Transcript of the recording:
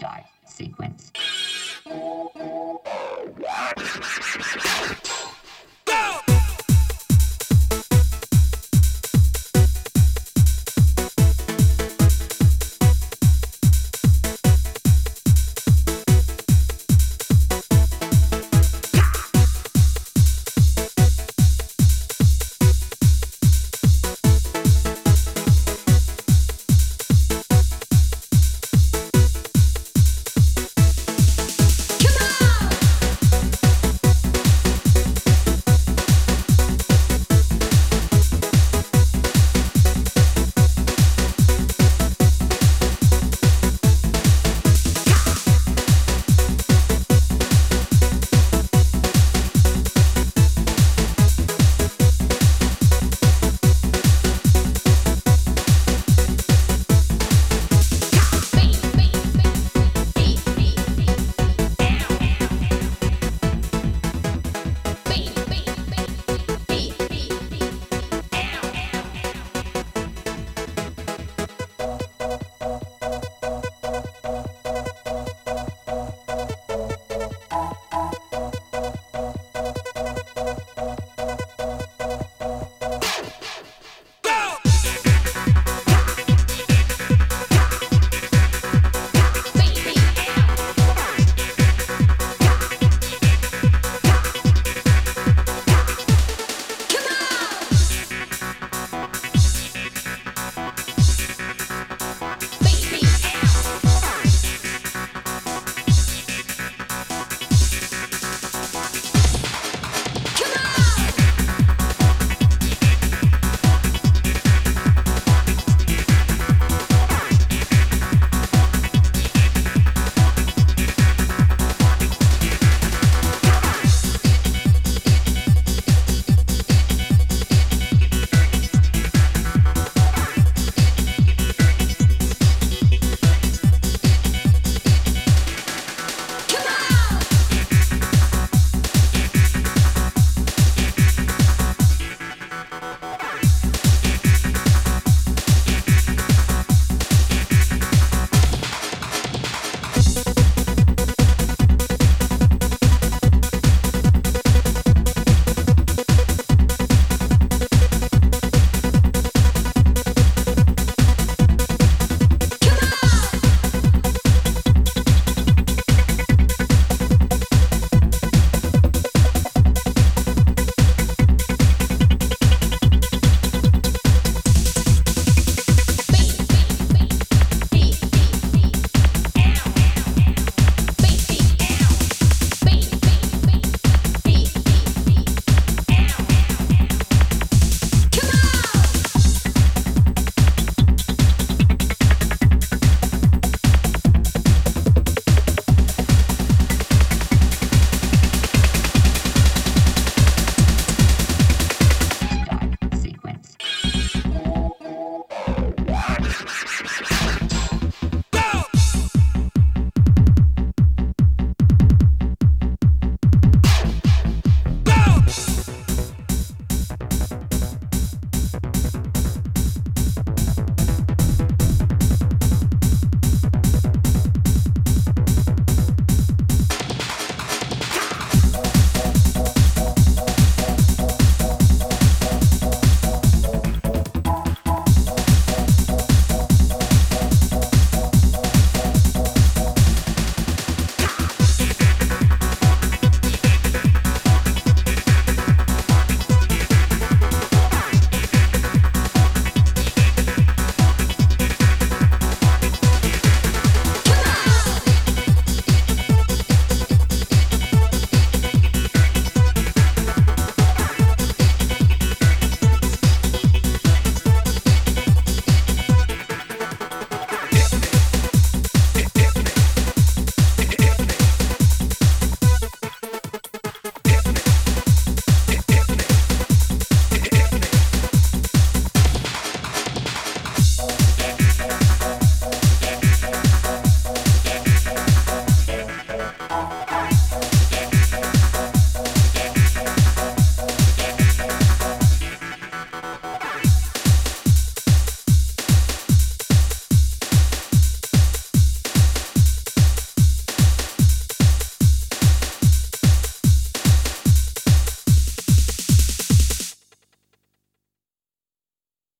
Die sequence.